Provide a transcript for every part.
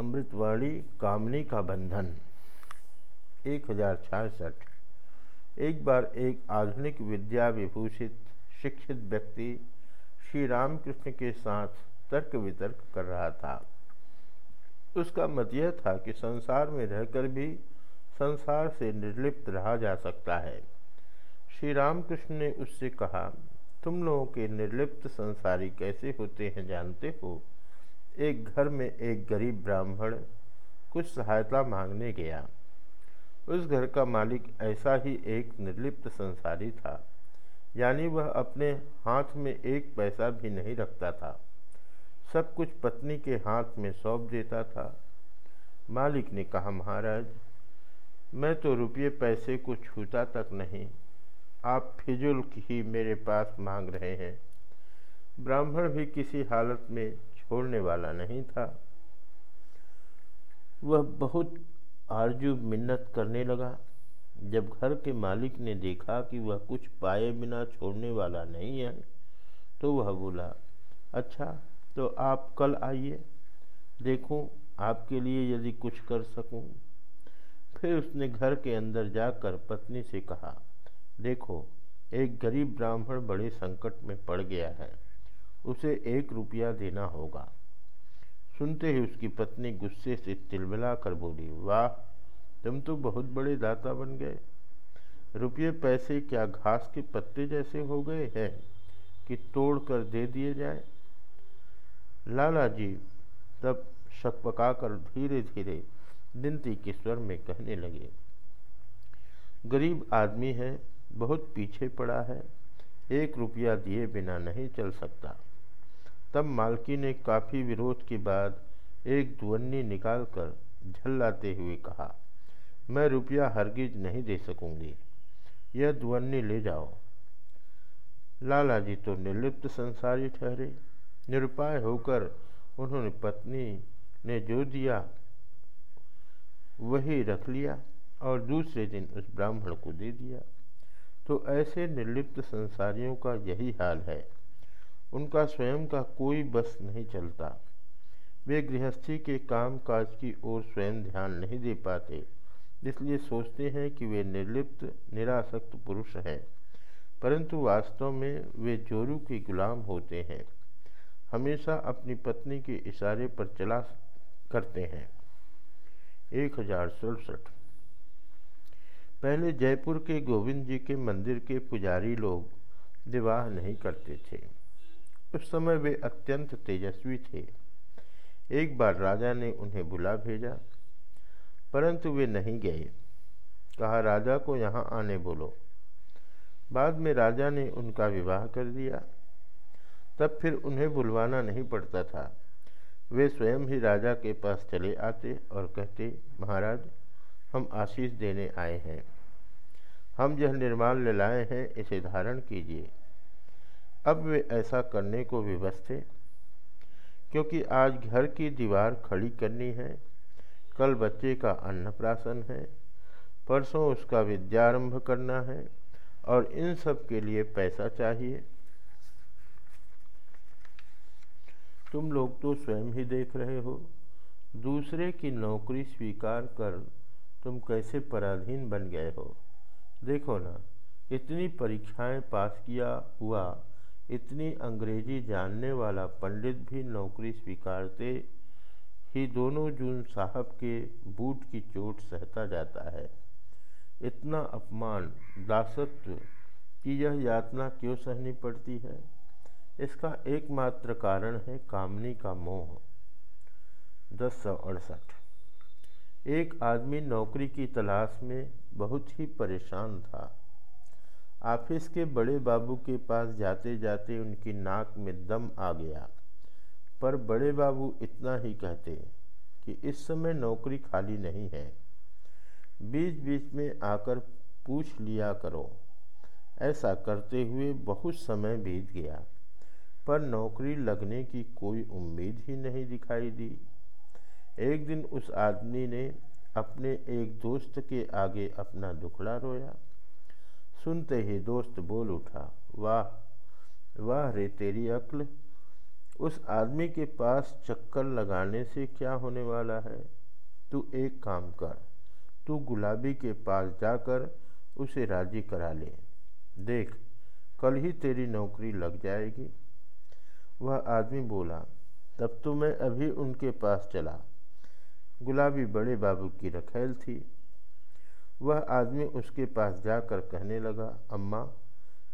अमृतवाणी कामनी का बंधन। एक हज़ार छियासठ एक बार एक आधुनिक विद्या विभूषित शिक्षित व्यक्ति श्री रामकृष्ण के साथ तर्क वितर्क कर रहा था। उसका मत यह था कि संसार में रहकर भी संसार से निर्लिप्त रहा जा सकता है। श्री रामकृष्ण ने उससे कहा, तुम लोगों के निर्लिप्त संसारी कैसे होते हैं जानते हो? एक घर में एक गरीब ब्राह्मण कुछ सहायता मांगने गया। उस घर का मालिक ऐसा ही एक निर्लिप्त संसारी था, यानी वह अपने हाथ में एक पैसा भी नहीं रखता था। सब कुछ पत्नी के हाथ में सौंप देता था। मालिक ने कहा, महाराज, मैं तो रुपये पैसे को छूता तक नहीं, आप फिजुल ही मेरे पास मांग रहे हैं। ब्राह्मण भी किसी हालत में छोड़ने वाला नहीं था। वह बहुत आरज़ू मिन्नत करने लगा। जब घर के मालिक ने देखा कि वह कुछ पाए बिना छोड़ने वाला नहीं है तो वह बोला अच्छा तो आप कल आइए। देखूँ, आपके लिए यदि कुछ कर सकूँ। फिर उसने घर के अंदर जाकर पत्नी से कहा, देखो, एक गरीब ब्राह्मण बड़े संकट में पड़ गया है। उसे एक रुपया देना होगा। सुनते ही उसकी पत्नी गुस्से से तिलमिला कर बोली, वाह, तुम तो बहुत बड़े दाता बन गए। रुपये पैसे क्या घास के पत्ते जैसे हो गए हैं कि तोड़ कर दे दिए जाए? लाला जी तब शकपकाकर धीरे धीरे दिनती के स्वर में कहने लगे, गरीब आदमी है, बहुत पीछे पड़ा है। एक रुपया दिए बिना नहीं चल सकता। तब मालकी ने काफ़ी विरोध के बाद एक दुवन्नी निकालकर झल्लाते हुए कहा, मैं रुपया हरगिज नहीं दे सकूँगी। यह दुवन्नी ले जाओ। लाला जी तो निर्लिप्त संसारी ठहरे। निरुपाय होकर उन्होंने पत्नी ने जो दिया, वही रख लिया और दूसरे दिन उस ब्राह्मण को दे दिया। तो ऐसे निर्लिप्त संसारियों का यही हाल है। उनका स्वयं का कोई बस नहीं चलता। वे गृहस्थी के काम काज की ओर स्वयं ध्यान नहीं दे पाते, इसलिए सोचते हैं कि वे निर्लिप्त, निरासक्त पुरुष हैं। परंतु वास्तव में वे जोरू के गुलाम होते हैं। हमेशा अपनी पत्नी के इशारे पर चला करते हैं। एक हज़ार सड़सठ। पहले जयपुर के गोविंद जी के मंदिर के पुजारी लोग विवाह नहीं करते थे। उस समय वे अत्यंत तेजस्वी थे। एक बार राजा ने उन्हें बुला भेजा, परंतु वे नहीं गए। कहा, राजा को यहाँ आने बोलो। बाद में राजा ने उनका विवाह कर दिया। तब फिर उन्हें बुलवाना नहीं पड़ता था। वे स्वयं ही राजा के पास चले आते और कहते, महाराज, हम आशीष देने आए हैं। हम यह निर्माण ले लाए हैं, इसे धारण कीजिए। अब वे ऐसा करने को विवश थे, क्योंकि आज घर की दीवार खड़ी करनी है, कल बच्चे का अन्नप्राशन है, परसों उसका विद्यारंभ करना है, और इन सब के लिए पैसा चाहिए। तुम लोग तो स्वयं ही देख रहे हो, दूसरे की नौकरी स्वीकार कर तुम कैसे पराधीन बन गए हो। देखो ना, इतनी परीक्षाएँ पास किया हुआ इतनी अंग्रेज़ी जानने वाला पंडित भी नौकरी स्वीकारते ही दोनों जून साहब के बूट की चोट सहता जाता है। इतना अपमान, दासत्व की यह यातना क्यों सहनी पड़ती है? इसका एकमात्र कारण है कामनी का मोह। दस सौ अड़सठ। एक आदमी नौकरी की तलाश में बहुत ही परेशान था। ऑफ़िस के बड़े बाबू के पास जाते जाते उनकी नाक में दम आ गया। पर बड़े बाबू इतना ही कहते कि इस समय नौकरी खाली नहीं है। बीच बीच में आकर पूछ लिया करो। ऐसा करते हुए बहुत समय बीत गया, पर नौकरी लगने की कोई उम्मीद ही नहीं दिखाई दी। एक दिन उस आदमी ने अपने एक दोस्त के आगे अपना दुखड़ा रोया। सुनते ही दोस्त बोल उठा, वाह वाह रे तेरी अक्ल, उस आदमी के पास चक्कर लगाने से क्या होने वाला है? तू एक काम कर, तू गुलाबी के पास जाकर उसे राज़ी करा ले। देख, कल ही तेरी नौकरी लग जाएगी। वह आदमी बोला, तब तो मैं अभी उनके पास चला। गुलाबी बड़े बाबू की रखेल थी। वह आदमी उसके पास जाकर कहने लगा, अम्मा,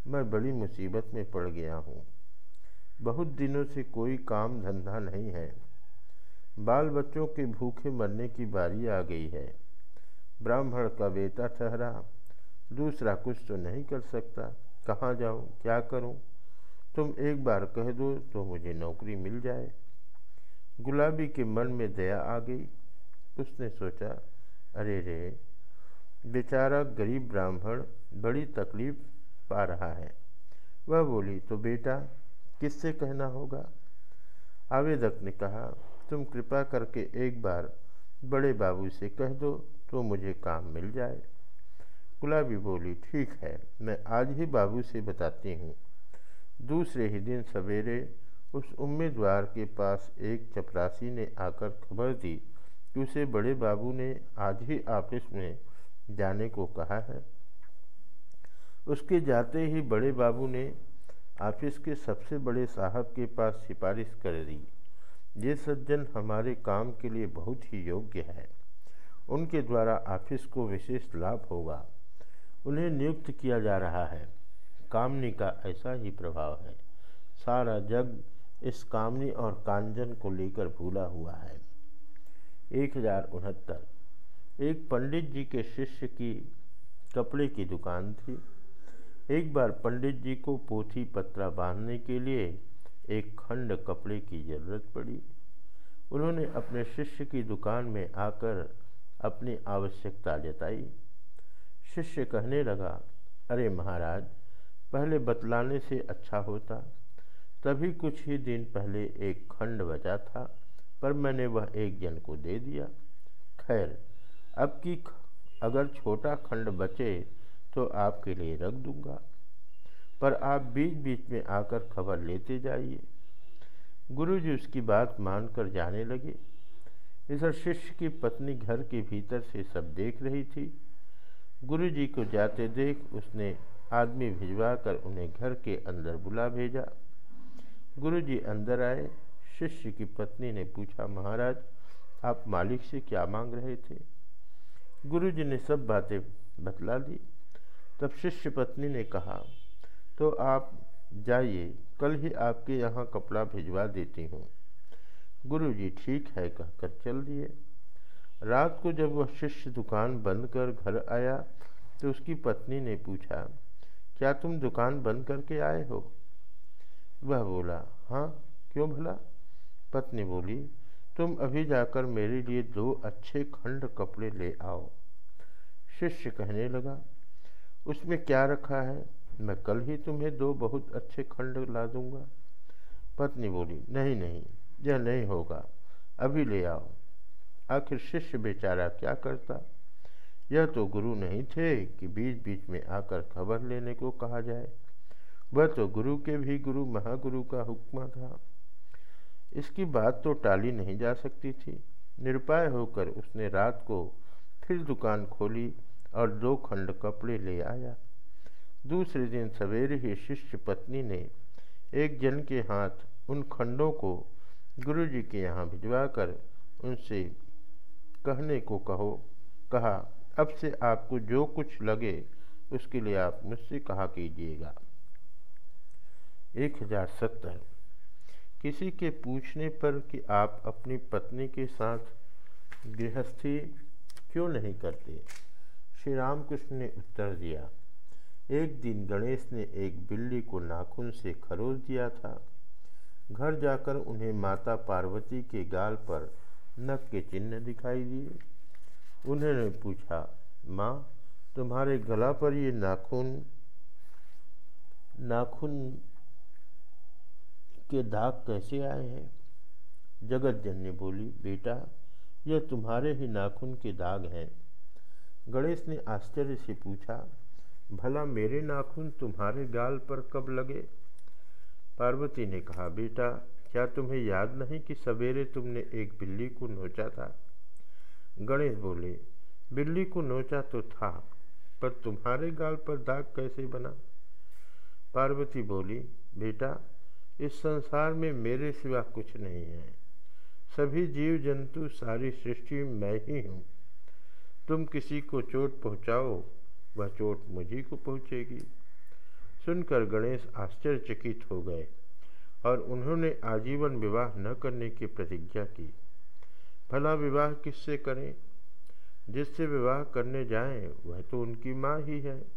मैं बड़ी मुसीबत में पड़ गया हूँ। बहुत दिनों से कोई काम धंधा नहीं है। बाल बच्चों के भूखे मरने की बारी आ गई है। ब्राह्मण का बेटा ठहरा, दूसरा कुछ तो नहीं कर सकता। कहाँ जाऊँ? क्या करूँ? तुम एक बार कह दो तो मुझे नौकरी मिल जाए। गुलाबी के मन में दया आ गई। उसने सोचा, अरे रे बेचारा गरीब ब्राह्मण बड़ी तकलीफ़ पा रहा है। वह बोली तो बेटा, किससे कहना होगा? आवेदक ने कहा, तुम कृपा करके एक बार बड़े बाबू से कह दो तो मुझे काम मिल जाए। गुलाबी बोली, ठीक है, मैं आज ही बाबू से बताती हूँ। दूसरे ही दिन सवेरे उस उम्मीदवार के पास एक चपरासी ने आकर खबर दी कि उसे बड़े बाबू ने आज ही ऑफ़िस में जाने को कहा है। उसके जाते ही बड़े बाबू ने ऑफ़िस के सबसे बड़े साहब के पास सिफारिश कर दी। ये सज्जन हमारे काम के लिए बहुत ही योग्य है। उनके द्वारा ऑफ़िस को विशेष लाभ होगा। उन्हें नियुक्त किया जा रहा है। कामनी का ऐसा ही प्रभाव है। सारा जग इस कामनी और कांजन को लेकर भूला हुआ है। एक हज़ार उनहत्तर। एक पंडित जी के शिष्य की कपड़े की दुकान थी। एक बार पंडित जी को पोथी पत्रा बांधने के लिए एक खंड कपड़े की ज़रूरत पड़ी। उन्होंने अपने शिष्य की दुकान में आकर अपनी आवश्यकता जताई। शिष्य कहने लगा, अरे महाराज, पहले बतलाने से अच्छा होता। तभी कुछ ही दिन पहले एक खंड बचा था, पर मैंने वह एक जन को दे दिया। खैर अब की अगर छोटा खंड बचे तो आपके लिए रख दूँगा। पर आप बीच बीच में आकर खबर लेते जाइए। गुरु जी उसकी बात मानकर जाने लगे। इधर शिष्य की पत्नी घर के भीतर से सब देख रही थी। गुरु जी को जाते देख उसने आदमी भिजवा कर उन्हें घर के अंदर बुला भेजा। गुरु जी अंदर आए। शिष्य की पत्नी ने पूछा, महाराज, आप मालिक से क्या मांग रहे थे? गुरु जी ने सब बातें बतला दी। तब शिष्य पत्नी ने कहा तो आप जाइए, कल ही आपके यहाँ कपड़ा भिजवा देती हूँ। गुरु जी ठीक है, कहकर चल दिए। रात को जब वह शिष्य दुकान बंद कर घर आया तो उसकी पत्नी ने पूछा, क्या तुम दुकान बंद करके आए हो? वह बोला हाँ क्यों भला? पत्नी बोली तुम अभी जाकर मेरे लिए दो अच्छे खंड कपड़े ले आओ। शिष्य कहने लगा, उसमें क्या रखा है? मैं कल ही तुम्हें दो बहुत अच्छे खंड ला दूँगा। पत्नी बोली, नहीं नहीं, यह नहीं होगा, अभी ले आओ। आखिर शिष्य बेचारा क्या करता? यह तो गुरु नहीं थे कि बीच बीच में आकर खबर लेने को कहा जाए। वह तो गुरु के भी गुरु, महागुरु का हुक्म था। इसकी बात तो टाली नहीं जा सकती थी। निरुपाय होकर उसने रात को फिर दुकान खोली और दो खंड कपड़े ले आया। दूसरे दिन सवेरे ही शिष्य पत्नी ने एक जन के हाथ उन खंडों को गुरु जी के यहाँ भिजवाकर उनसे कहने को कहो, कहा, अब से आपको जो कुछ लगे उसके लिए आप मुझसे कहा कीजिएगा। एक हज़ार सत्तर किसी के पूछने पर कि आप अपनी पत्नी के साथ गृहस्थी क्यों नहीं करते? श्री रामकृष्ण ने उत्तर दिया, एक दिन गणेश ने एक बिल्ली को नाखून से खरोच दिया था। घर जाकर उन्हें माता पार्वती के गाल पर नख के चिन्ह दिखाई दिए। उन्होंने पूछा, माँ, तुम्हारे गला पर ये नाखून नाखून के दाग कैसे आए हैं? जगत जननी बोली, बेटा, यह तुम्हारे ही नाखून के दाग हैं। गणेश ने आश्चर्य से पूछा, भला मेरे नाखून तुम्हारे गाल पर कब लगे? पार्वती ने कहा, बेटा, क्या तुम्हें याद नहीं कि सवेरे तुमने एक बिल्ली को नोचा था? गणेश बोले, बिल्ली को नोचा तो था, पर तुम्हारे गाल पर दाग कैसे बना? पार्वती बोली, बेटा इस संसार में मेरे सिवा कुछ नहीं है। सभी जीव जंतु सारी सृष्टि मैं ही हूँ। तुम किसी को चोट पहुँचाओ, वह चोट मुझी को पहुँचेगी। सुनकर गणेश आश्चर्यचकित हो गए और उन्होंने आजीवन विवाह न करने की प्रतिज्ञा की। भला विवाह किससे करें? जिससे विवाह करने जाएँ, वह तो उनकी माँ ही है।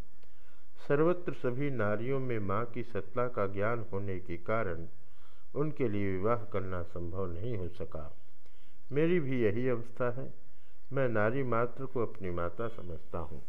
सर्वत्र सभी नारियों में माँ की सत्ता का ज्ञान होने के कारण उनके लिए विवाह करना संभव नहीं हो सका। मेरी भी यही अवस्था है। मैं नारी मात्र को अपनी माता समझता हूँ।